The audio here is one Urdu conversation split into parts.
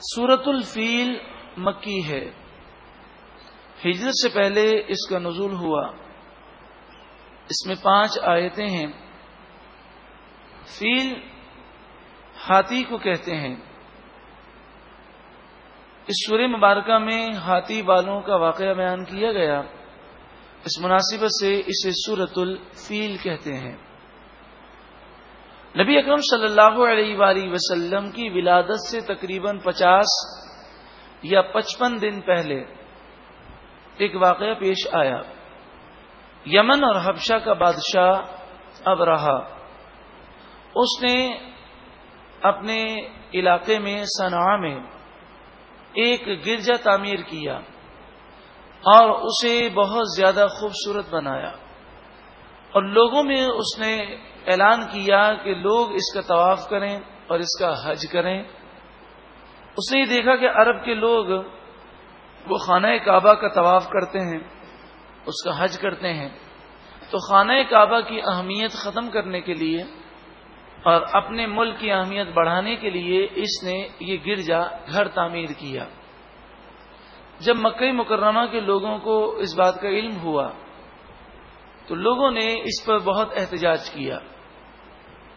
سورت الفیل مکی ہے۔ ہجرت سے پہلے اس کا نزول ہوا۔ اس میں پانچ آیتیں ہیں۔ فیل ہاتھی کو کہتے ہیں۔ اس سورہ مبارکہ میں ہاتھی والوں کا واقعہ بیان کیا گیا۔ اس مناسبت سے اسے سورت الفیل کہتے ہیں۔ نبی اکرم صلی اللہ علیہ وآلہ وسلم کی ولادت سے تقریباً پچاس یا پچپن دن پہلے ایک واقعہ پیش آیا۔ یمن اور حبشہ کا بادشاہ اب رہا۔ اس نے اپنے علاقے میں صنع میں ایک گرجا تعمیر کیا اور اسے بہت زیادہ خوبصورت بنایا۔ اور لوگوں میں اس نے اعلان کیا کہ لوگ اس کا طواف کریں اور اس کا حج کریں۔ اس نے یہ دیکھا کہ عرب کے لوگ وہ خانہ کعبہ کا طواف کرتے ہیں، اس کا حج کرتے ہیں۔ تو خانہ کعبہ کی اہمیت ختم کرنے کے لیے اور اپنے ملک کی اہمیت بڑھانے کے لیے اس نے یہ گرجا گھر تعمیر کیا۔ جب مکئی مکرمہ کے لوگوں کو اس بات کا علم ہوا تو لوگوں نے اس پر بہت احتجاج کیا۔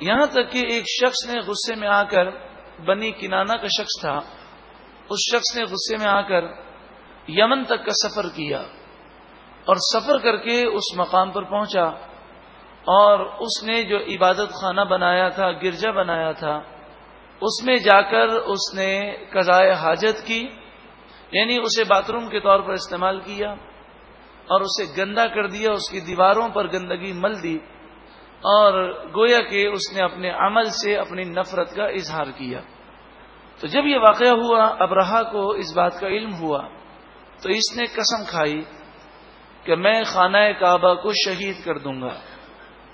یہاں تک کہ ایک شخص نے غصے میں آ کر بنی کنانا کا شخص تھا۔ اس شخص نے غصے میں آ کر یمن تک کا سفر کیا اور سفر کر کے اس مقام پر پہنچا اور اس نے جو عبادت خانہ بنایا تھا، گرجا بنایا تھا، اس میں جا کر اس نے قضائے حاجت کی یعنی اسے باتھ روم کے طور پر استعمال کیا۔ اور اسے گندا کر دیا، اس کی دیواروں پر گندگی مل دی، اور گویا کہ اس نے اپنے عمل سے اپنی نفرت کا اظہار کیا۔ تو جب یہ واقعہ ہوا ابراہ کو اس بات کا علم ہوا، تو اس نے قسم کھائی کہ میں خانہ کعبہ کو شہید کر دوں گا۔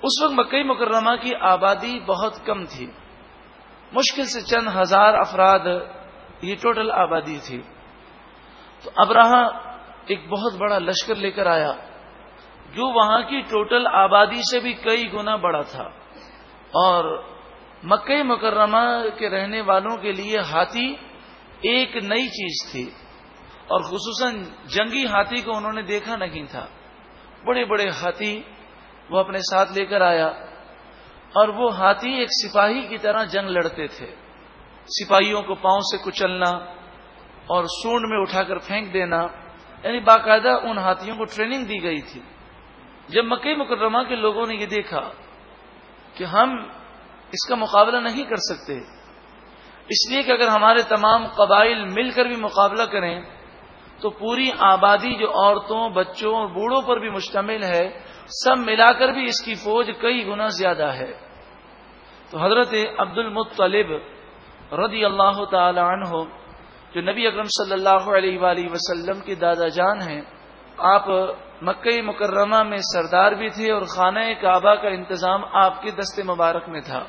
اس وقت مکئی مکرمہ کی آبادی بہت کم تھی۔ مشکل سے چند ہزار افراد یہ ٹوٹل آبادی تھی۔ تو ابراہ ایک بہت بڑا لشکر لے کر آیا جو وہاں کی ٹوٹل آبادی سے بھی کئی گنا بڑا تھا۔ اور مکئی مکرمہ کے رہنے والوں کے لیے ہاتھی ایک نئی چیز تھی۔ اور خصوصاً جنگی ہاتھی کو انہوں نے دیکھا نہیں تھا۔ بڑے بڑے ہاتھی وہ اپنے ساتھ لے کر آیا۔ اور وہ ہاتھی ایک سپاہی کی طرح جنگ لڑتے تھے۔ سپاہیوں کو پاؤں سے کچلنا اور سونڈ میں اٹھا کر پھینک دینا۔ یعنی باقاعدہ ان ہاتھیوں کو ٹریننگ دی گئی تھی۔ جب مکئی مکرمہ کے لوگوں نے یہ دیکھا کہ ہم اس کا مقابلہ نہیں کر سکتے، اس لیے کہ اگر ہمارے تمام قبائل مل کر بھی مقابلہ کریں، تو پوری آبادی جو عورتوں، بچوں اور بوڑھوں پر بھی مشتمل ہے، سب ملا کر بھی اس کی فوج کئی گنا زیادہ ہے۔ تو حضرت عبد المطلب رضی اللہ تعالی عنہ جو نبی اکرم صلی اللہ علیہ وآلہ وسلم کی دادا جان ہیں، آپ مکئی مکرمہ میں سردار بھی تھے اور خانہ کعبہ کا انتظام آپ کے دستے مبارک میں تھا۔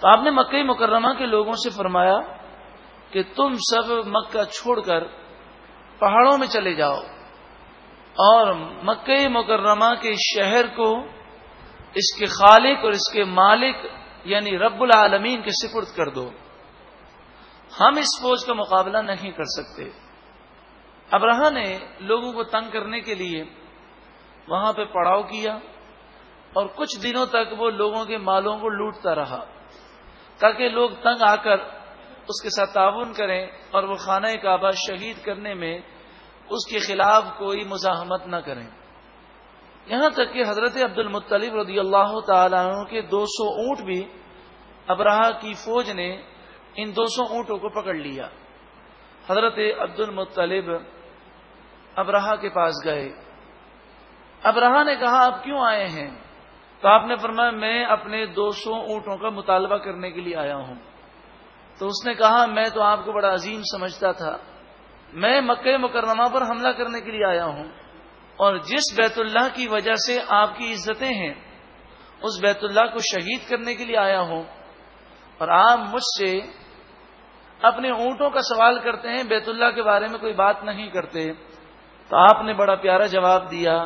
تو آپ نے مکئی مکرمہ کے لوگوں سے فرمایا کہ تم سب مکہ چھوڑ کر پہاڑوں میں چلے جاؤ اور مکئی مکرمہ کے شہر کو اس کے خالق اور اس کے مالک یعنی رب العالمین کے سپرد کر دو۔ ہم اس فوج کا مقابلہ نہیں کر سکتے۔ ابراہ نے لوگوں کو تنگ کرنے کے لیے وہاں پہ پڑاؤ کیا اور کچھ دنوں تک وہ لوگوں کے مالوں کو لوٹتا رہا تاکہ لوگ تنگ آ کر اس کے ساتھ تعاون کریں اور وہ خانہ کعبہ شہید کرنے میں اس کے خلاف کوئی مزاحمت نہ کریں۔ یہاں تک کہ حضرت عبد المطلب رضی اللہ تعالیٰ عنہ کے دو سو اونٹ بھی ابراہ کی فوج نے ان دو سو اونٹوں کو پکڑ لیا۔ حضرت عبد المطلب ابراہ کے پاس گئے۔ ابراہ نے کہا، آپ کیوں آئے ہیں؟ تو آپ نے فرمایا، میں اپنے دو سو اونٹوں کا مطالبہ کرنے کے لیے آیا ہوں۔ تو اس نے کہا، میں تو آپ کو بڑا عظیم سمجھتا تھا۔ میں مکہ مکرمہ پر حملہ کرنے کے لیے آیا ہوں۔ اور جس بیت اللہ کی وجہ سے آپ کی عزتیں ہیں، اس بیت اللہ کو شہید کرنے کے لیے آیا ہوں۔ اور آپ مجھ سے اپنے اونٹوں کا سوال کرتے ہیں، بیت اللہ کے بارے میں کوئی بات نہیں کرتے۔ تو آپ نے بڑا پیارا جواب دیا،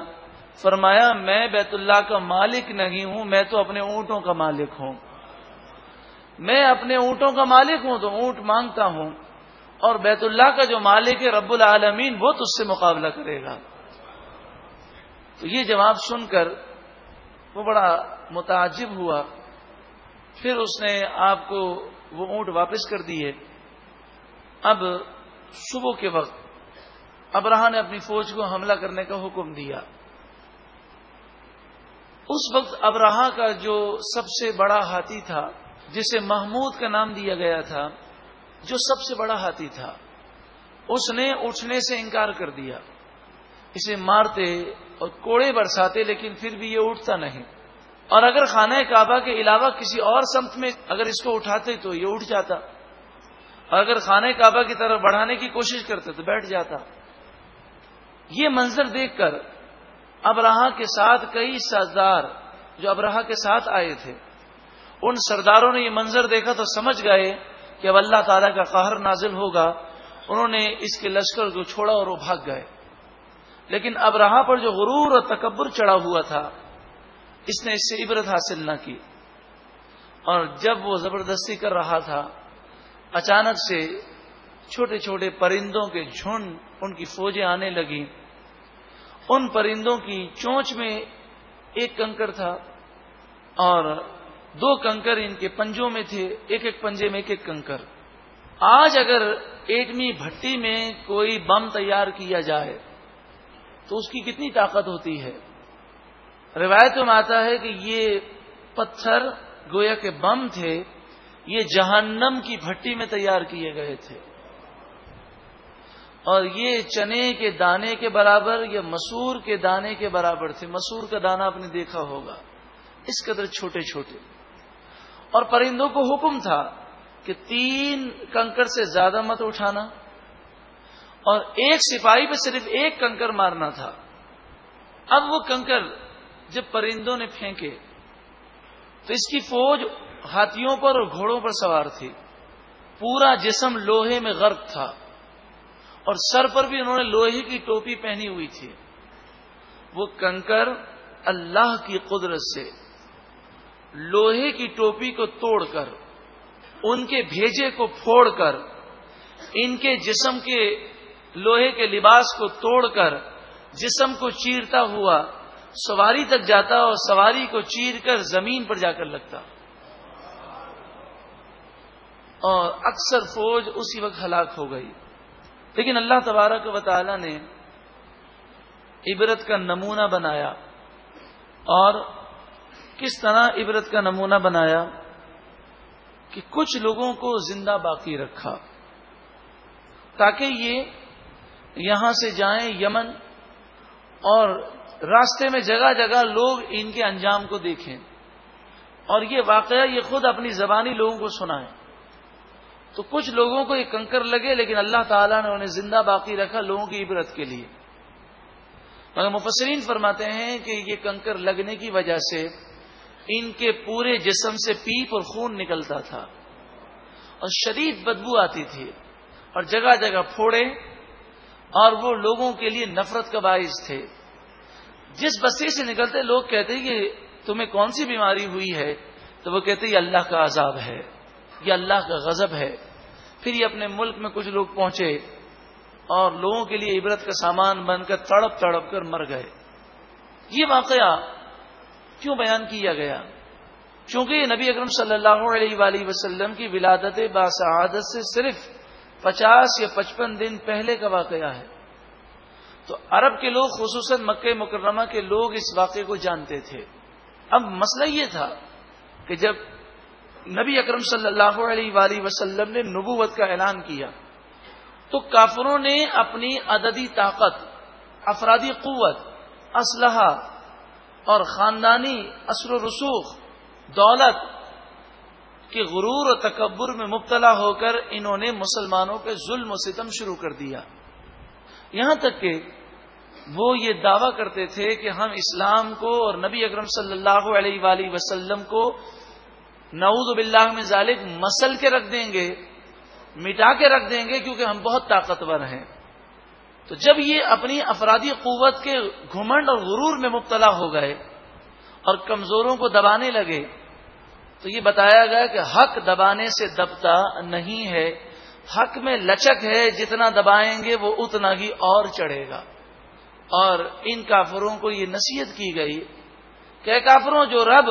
فرمایا، میں بیت اللہ کا مالک نہیں ہوں، میں تو اپنے اونٹوں کا مالک ہوں۔ میں اپنے اونٹوں کا مالک ہوں تو اونٹ مانگتا ہوں۔ اور بیت اللہ کا جو مالک ہے رب العالمین، وہ تج سے مقابلہ کرے گا۔ تو یہ جواب سن کر وہ بڑا متعجب ہوا۔ پھر اس نے آپ کو وہ اونٹ واپس کر دیے۔ اب صبح کے وقت ابراہ نے اپنی فوج کو حملہ کرنے کا حکم دیا۔ اس وقت ابراہ کا جو سب سے بڑا ہاتھی تھا، جسے محمود کا نام دیا گیا تھا، جو سب سے بڑا ہاتھی تھا، اس نے اٹھنے سے انکار کر دیا۔ اسے مارتے اور کوڑے برساتے، لیکن پھر بھی یہ اٹھتا نہیں۔ اور اگر خانہ کعبہ کے علاوہ کسی اور سمت میں اگر اس کو اٹھاتے تو یہ اٹھ جاتا اور اگر خانہ کعبہ کی طرف بڑھانے کی کوشش کرتے تو بیٹھ جاتا یہ منظر دیکھ کر ابراہ کے ساتھ کئی سردار جو ابراہ کے ساتھ آئے تھے، ان سرداروں نے یہ منظر دیکھا تو سمجھ گئے کہ اب اللہ تعالیٰ کا قہر نازل ہوگا۔ انہوں نے اس کے لشکر کو چھوڑا اور وہ بھاگ گئے۔ لیکن ابراہ پر جو غرور اور تکبر چڑھا ہوا تھا اس نے اس سے عبرت حاصل نہ کی۔ اور جب وہ زبردستی کر رہا تھا، اچانک سے چھوٹے چھوٹے پرندوں کے جھنڈ ان کی فوجیں آنے لگیں۔ ان پرندوں کی چونچ میں ایک کنکر تھا اور دو کنکر ان کے پنجوں میں تھے، ایک ایک پنجے میں ایک ایک کنکر آج اگر ایٹمی بھٹی میں کوئی بم تیار کیا جائے، تو اس کی کتنی طاقت ہوتی ہے؟ روایتوں میں آتا ہے کہ یہ پتھر گویا کے بم تھے، یہ جہنم کی بھٹی میں تیار کیے گئے تھے۔ اور یہ چنے کے دانے کے برابر یا مسور کے دانے کے برابر تھے۔ مسور کا دانا آپ نے دیکھا ہوگا۔ اس قدر چھوٹے چھوٹے۔ اور پرندوں کو حکم تھا کہ تین کنکر سے زیادہ مت اٹھانا۔ اور ایک سپاہی پہ صرف ایک کنکر مارنا تھا۔ اب وہ کنکر جب پرندوں نے پھینکے، تو اس کی فوج ہاتھیوں پر اور گھوڑوں پر سوار تھی۔ پورا جسم لوہے میں غرق تھا۔ اور سر پر بھی انہوں نے لوہے کی ٹوپی پہنی ہوئی تھی۔ وہ کنکر اللہ کی قدرت سے لوہے کی ٹوپی کو توڑ کر، ان کے بھیجے کو پھوڑ کر، ان کے جسم کے لوہے کے لباس کو توڑ کر جسم کو چیرتا ہوا سواری تک جاتا اور سواری کو چیر کر زمین پر جا کر لگتا۔ اور اکثر فوج اسی وقت ہلاک ہو گئی۔ لیکن اللہ تبارک و تعالی نے عبرت کا نمونہ بنایا۔ اور کس طرح عبرت کا نمونہ بنایا؟ کہ کچھ لوگوں کو زندہ باقی رکھا۔ تاکہ یہ یہاں سے جائیں یمن اور راستے میں جگہ جگہ لوگ ان کے انجام کو دیکھیں اور یہ واقعہ یہ خود اپنی زبانی لوگوں کو سنائیں۔ تو کچھ لوگوں کو یہ کنکر لگے لیکن اللہ تعالیٰ نے انہیں زندہ باقی رکھا لوگوں کی عبرت کے لیے۔ مگر مفسرین فرماتے ہیں کہ یہ کنکر لگنے کی وجہ سے ان کے پورے جسم سے پیپ اور خون نکلتا تھا اور شدید بدبو آتی تھی اور جگہ جگہ پھوڑے اور وہ لوگوں کے لیے نفرت کا باعث تھے۔ جس بستی سے نکلتے لوگ کہتے کہ تمہیں کون سی بیماری ہوئی ہے؟ تو وہ کہتے یہ اللہ کا عذاب ہے، یہ اللہ کا غضب ہے۔ پھر یہ اپنے ملک میں کچھ لوگ پہنچے اور لوگوں کے لیے عبرت کا سامان بن کر تڑپ تڑپ کر مر گئے۔ یہ واقعہ کیوں بیان کیا گیا؟ چونکہ یہ نبی اکرم صلی اللہ علیہ وآلہ وسلم کی ولادت باسعادت سے صرف پچاس یا پچپن دن پہلے کا واقعہ ہے۔ تو عرب کے لوگ، خصوصاً مکہ مکرمہ کے لوگ اس واقعے کو جانتے تھے۔ اب مسئلہ یہ تھا کہ جب نبی اکرم صلی اللہ علیہ وآلہ وسلم نے نبوت کا اعلان کیا، تو کافروں نے اپنی عددی طاقت، افرادی قوت، اسلحہ اور خاندانی اثر و رسوخ، دولت کے غرور و تکبر میں مبتلا ہو کر انہوں نے مسلمانوں کے ظلم و ستم شروع کر دیا۔ یہاں تک کہ وہ یہ دعویٰ کرتے تھے کہ ہم اسلام کو اور نبی اکرم صلی اللہ علیہ وآلہ وسلم کو نعوذ باللہ میں ظالق مسل کے رکھ دیں گے، مٹا کے رکھ دیں گے کیونکہ ہم بہت طاقتور ہیں۔ تو جب یہ اپنی افرادی قوت کے گھمنڈ اور غرور میں مبتلا ہو گئے اور کمزوروں کو دبانے لگے تو یہ بتایا گیا کہ حق دبانے سے دبتا نہیں ہے۔ حق میں لچک ہے، جتنا دبائیں گے وہ اتنا ہی اور چڑھے گا۔ اور ان کافروں کو یہ نصیحت کی گئی کہ کافروں، جو رب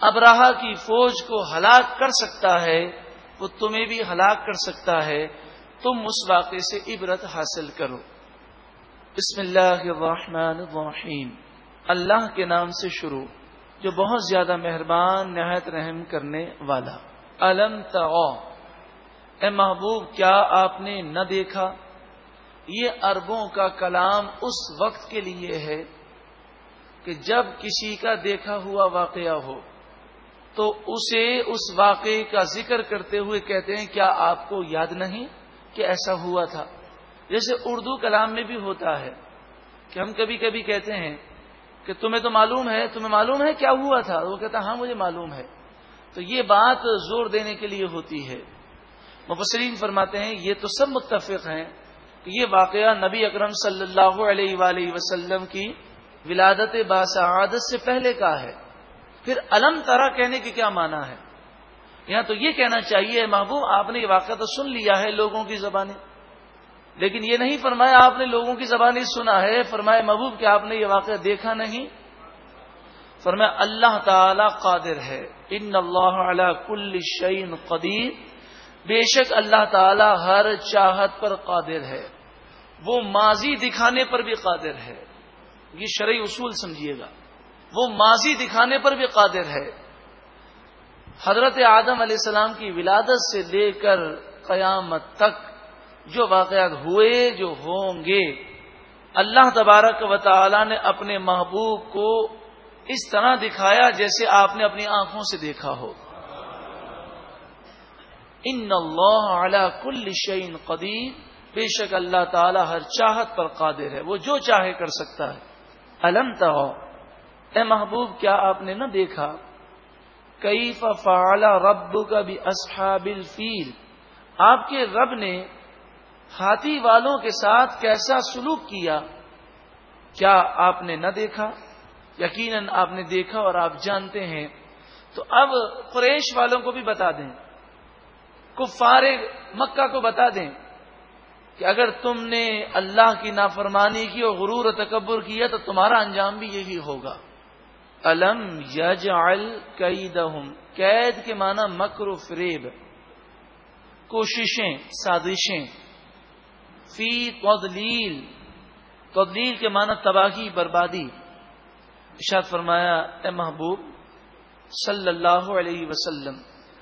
ابراہ کی فوج کو ہلاک کر سکتا ہے، وہ تمہیں بھی ہلاک کر سکتا ہے۔ تم اس واقعے سے عبرت حاصل کرو۔ بسم اللہ الرحمن الرحیم۔ اللہ کے نام سے شروع۔ جو بہت زیادہ مہربان، نہایت رحم کرنے والا۔ علم اے محبوب، کیا آپ نے نہ دیکھا؟ یہ اربوں کا کلام اس وقت کے لیے ہے کہ جب کسی کا دیکھا ہوا واقعہ ہو، تو اسے اس واقعے کا ذکر کرتے ہوئے کہتے ہیں، کیا آپ کو یاد نہیں کہ ایسا ہوا تھا؟ جیسے اردو کلام میں بھی ہوتا ہے کہ ہم کبھی کبھی کہتے ہیں کہ تمہیں تو معلوم ہے، تمہیں معلوم ہے کیا ہوا تھا؟ وہ کہتا ہاں مجھے معلوم ہے۔ تو یہ بات زور دینے کے لیے ہوتی ہے۔ مبصرین فرماتے ہیں، یہ تو سب متفق ہیں کہ یہ واقعہ نبی اکرم صلی اللہ علیہ وآلہ وسلم کی ولادت باسعادت سے پہلے کا ہے۔ پھر علم طرح کہنے کی کیا معنی ہے؟ یہاں تو یہ کہنا چاہیے، محبوب، آپ نے یہ واقعہ تو سن لیا ہے لوگوں کی زبانیں۔ لیکن یہ نہیں فرمایا آپ نے لوگوں کی زبانیں سنا ہے، فرمایا محبوب کہ آپ نے یہ واقعہ دیکھا نہیں۔ فرمایا اللہ تعالی قادر ہے۔ ان اللہ علی کل شعین قدیر۔ بے شک اللہ تعالی ہر چاہت پر قادر ہے۔ وہ ماضی دکھانے پر بھی قادر ہے۔ یہ شرعی اصول سمجھیے گا۔ وہ ماضی دکھانے پر بھی قادر ہے۔ حضرت آدم علیہ السلام کی ولادت سے لے کر قیامت تک جو واقعات ہوئے، جو ہوں گے۔ اللہ تبارک و تعالی نے اپنے محبوب کو اس طرح دکھایا جیسے آپ نے اپنی آنکھوں سے دیکھا ہو۔ ان اللہ علی کل شعین قدیر۔ بے شک اللہ تعالی ہر چاہت پر قادر ہے۔ وہ جو چاہے کر سکتا ہے۔ الم تو اے محبوب، کیا آپ نے نہ دیکھا؟ کئی فعال رب کا بھی اصحاب الفیل۔ آپ کے رب نے ہاتھی والوں کے ساتھ کیسا سلوک کیا؟ کیا آپ نے نہ دیکھا؟ یقیناً آپ نے دیکھا اور آپ جانتے ہیں۔ تو اب قریش والوں کو بھی بتا دیں۔ کفار مکہ کو بتا دیں کہ اگر تم نے اللہ کی نافرمانی کی اور غرور و تکبر کیا تو تمہارا انجام بھی یہی ہوگا۔ الم یج قیدہم قید کے معنی مکر و فریب۔ کوششیں، سازشیں۔ فی تدلیل تدلیل کے معنی تباہی، بربادی۔ اشاد فرمایا، اے محبوب، صلی اللہ علیہ وسلم،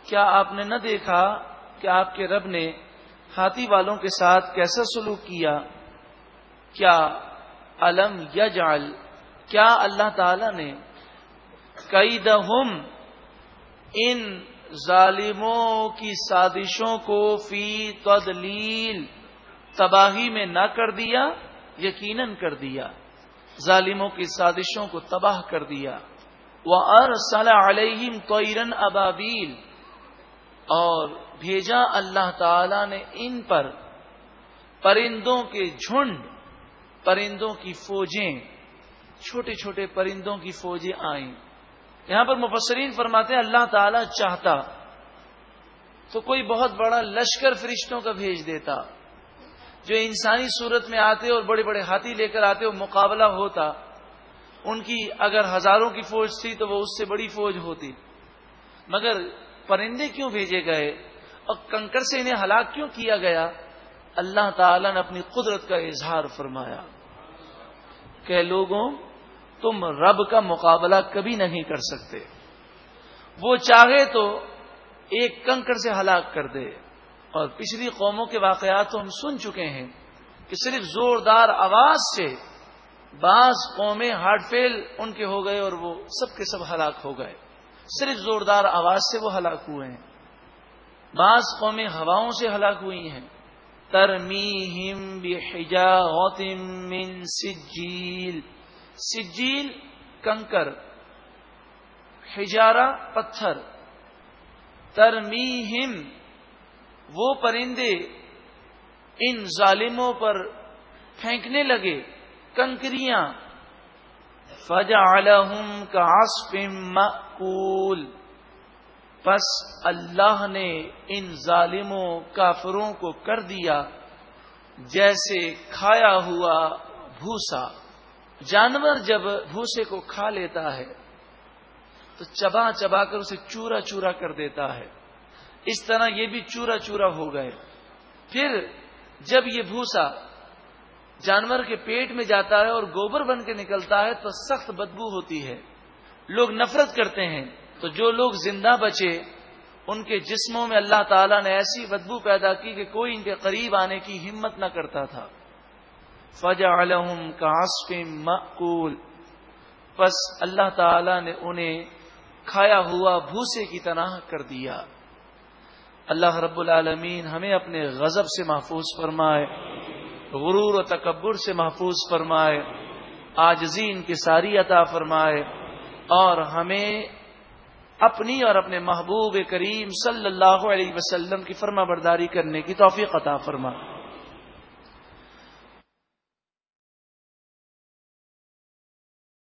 کیا آپ نے نہ دیکھا کہ آپ کے رب نے ہاتھی والوں کے ساتھ کیسا سلوک کیا؟ کیا علم یا کیا اللہ تعالی نے کئی ان ظالموں کی سازشوں کو فی تدلیل تباہی میں نہ کر دیا، یقیناً کر دیا۔ ظالموں کی سازشوں کو تباہ کر دیا۔ وہ ارسل علیہم توئرن ابابیل اور بھیجا اللہ تعالی نے ان پر پرندوں کے جھنڈ، پرندوں کی فوجیں، چھوٹے چھوٹے پرندوں کی فوجیں آئیں۔ یہاں پر مفسرین فرماتے ہیں، اللہ تعالی چاہتا تو کوئی بہت بڑا لشکر فرشتوں کا بھیج دیتا۔ جو انسانی صورت میں آتے اور بڑے بڑے ہاتھی لے کر آتے وہ مقابلہ ہوتا، ان کی اگر ہزاروں کی فوج تھی تو وہ اس سے بڑی فوج ہوتی۔ مگر پرندے کیوں بھیجے گئے؟ اور کنکر سے انہیں ہلاک کیوں کیا گیا؟ اللہ تعالی نے اپنی قدرت کا اظہار فرمایا۔ کہ لوگوں، تم رب کا مقابلہ کبھی نہیں کر سکتے۔ وہ چاہے تو ایک کنکر سے ہلاک کر دے۔ اور پچھلی قوموں کے واقعات تو ہم سن چکے ہیں کہ صرف زوردار آواز سے بعض قومیں ہارٹ فیل ان کے ہو گئے اور وہ سب کے سب ہلاک ہو گئے۔ صرف زوردار آواز سے وہ ہلاک ہوئے ہیں۔ بعض قومیں ہواؤں سے ہلاک ہوئی ہیں۔ ترمی من سجیل۔ سجیل، کنکر۔ ہجارہ پتھر۔ ترمی وہ پرندے ان ظالموں پر پھینکنے لگے، کنکریاں۔ فجا کا آسپم پس اللہ نے ان ظالموں، کافروں کو کر دیا، جیسے کھایا ہوا بھوسا۔ جانور جب بھوسے کو کھا لیتا ہے، تو چبا چبا کر اسے چورا چورا کر دیتا ہے۔ اس طرح یہ بھی چورا چورا ہو گئے۔ پھر جب یہ بھوسا جانور کے پیٹ میں جاتا ہے اور گوبر بن کے نکلتا ہے تو سخت بدبو ہوتی ہے۔ لوگ نفرت کرتے ہیں۔ تو جو لوگ زندہ بچے، ان کے جسموں میں اللہ تعالیٰ نے ایسی بدبو پیدا کی کہ کوئی ان کے قریب آنے کی ہمت نہ کرتا تھا۔ فجا علم کا مقول بس اللہ تعالی نے انہیں کھایا ہوا بھوسے کی طرح کر دیا۔ اللہ رب العالمین ہمیں اپنے غضب سے محفوظ فرمائے، غرور و تکبر سے محفوظ فرمائے، آجزین کی ساری عطا فرمائے اور ہمیں اپنی اور اپنے محبوب کریم صلی اللہ علیہ وسلم کی فرما برداری کرنے کی توفیق عطا فرمائے۔